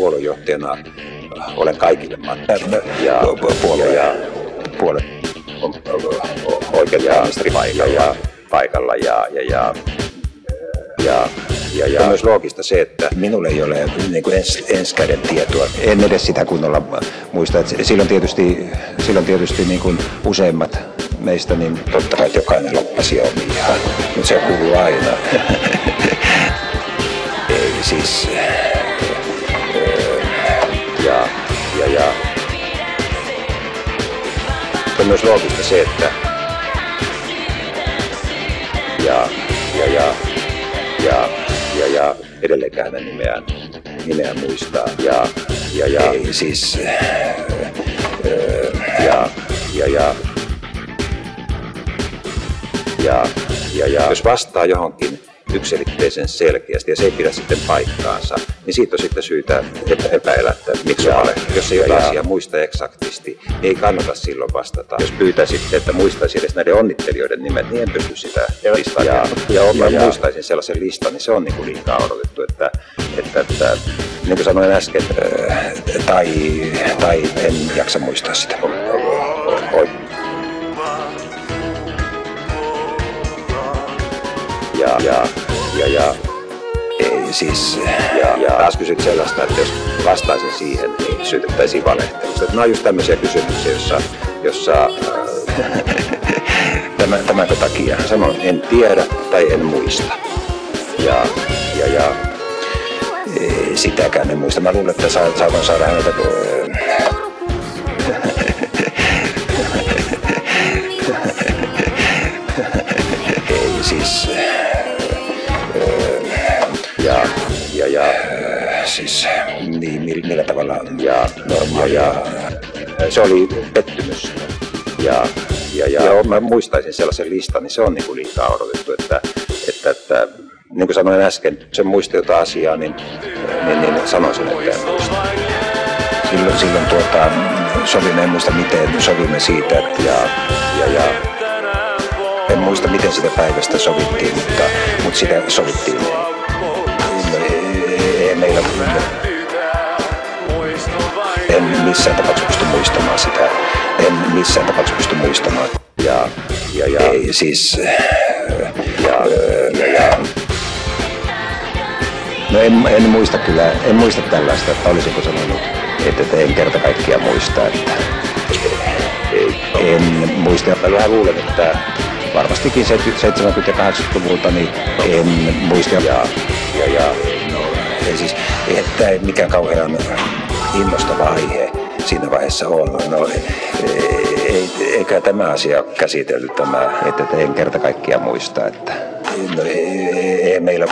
puoluejohtajana olen kaikille matkoilla ja puolue ja puolet on oikeusministeri paikalla ja, paikalla ja, ja, ja, ja, ja, ja on myös loogista se, että minulle ei ole niin kuin ens, tietoa. En edes sitä kunnolla muista. Että silloin tietysti, silloin tietysti niin kuin useimmat meistä, niin totta kai jokainen loppasi omia, mutta se kuuluu aina. ei siis... myös loogista se, että ja, ja, ja, ja, ja, ja edelleenkään hänen nimeään, nimeään muistaa. Ja, ja, ja, Ei, siis, ja, ja, ja, ja, ja, ja, jos vastaa johonkin yksilitteisen selkeästi ja se ei pidä sitten paikkaansa, niin siitä on sitten syytä epäillä, että miksi vale. Jos ei asia muista eksaktisti, niin ei kannata silloin vastata. Jos pyytäisit, että muistaisi edes näiden onnittelijoiden nimet, niin en pysty sitä listaa. Ja, ja, ja, ja, muistaisin sellaisen listan, niin se on niin kuin liikaa odotettu. Että, että, että, niin kuin sanoin äsken, tai, tai en jaksa muistaa sitä. Ja, ja, ja, ja ei, siis, ja, ja taas kysyt sellaista, että jos vastaisin siihen, niin syytettäisiin valehtelusta. Nämä on just tämmöisiä kysymyksiä, jossa, jossa äh, tämän, tämänkö takia sanon en tiedä tai en muista. Ja, ja, ja sitäkään en muista. Mä luulen, että saatan saada häneltä ei siis siis niin, millä tavalla ja, no, ja, ja, se oli pettymys. Ja, ja, ja, ja mä muistaisin sellaisen listan, niin se on niin kuin liikaa odotettu, että, että, että niin kuin sanoin äsken, se muisti jotain asiaa, niin, niin, niin sanoisin, että en muista. Silloin, silloin tuota, sovimme, en muista miten sovimme siitä, että ja, ja, ja en muista miten sitä päivästä sovittiin, mutta, mutta sitä sovittiin meillä en missään tapauksessa pysty muistamaan sitä. En missään tapauksessa pysty muistamaan. Ja, ja, ja ei siis... Ja, ja, ja, No en, en muista kyllä, en muista tällaista, että olisiko sanonut, että en kerta kaikkiaan muista, että en muista. Mä luulen, että varmastikin 70- ja 80-luvulta niin en muista. Ja, ja, ja ei siis, että ei mikään kauhean innostava aihe siinä vaiheessa on. No, ei, eikä tämä asia käsitelty tämä, että en kerta kaikkiaan muista, että no, ei, ei meillä